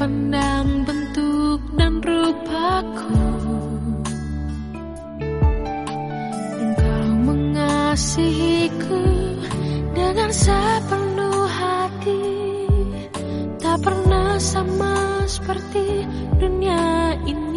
Pendang bentuk dan rupaku Engkau mengasihiku dengan sepenuh hati Tak pernah sama seperti dunia ini.